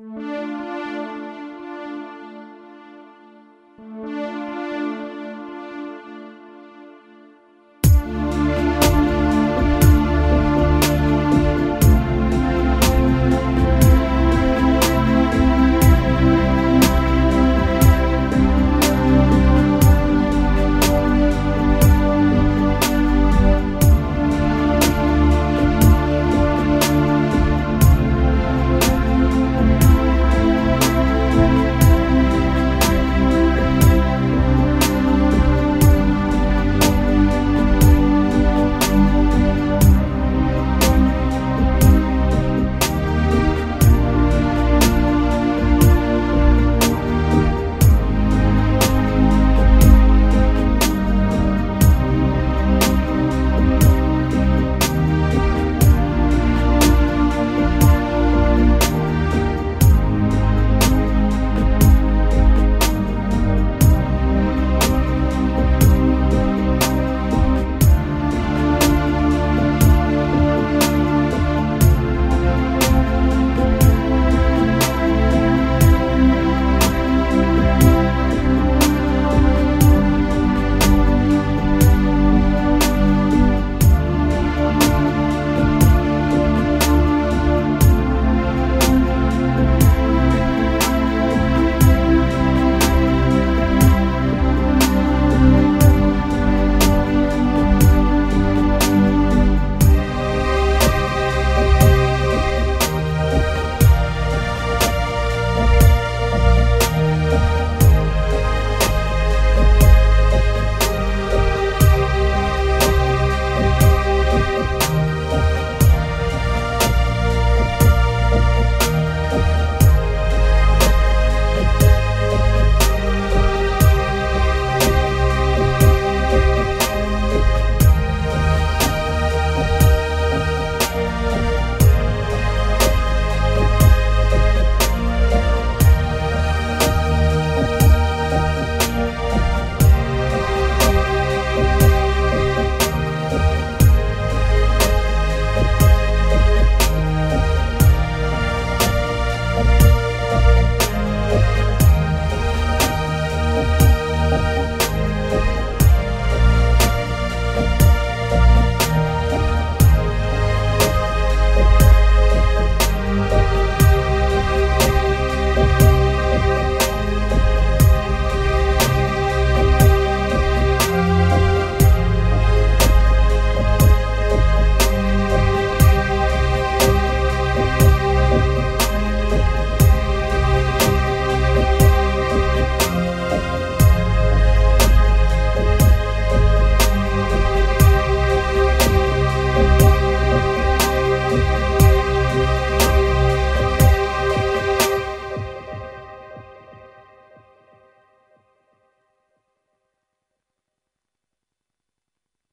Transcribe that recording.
you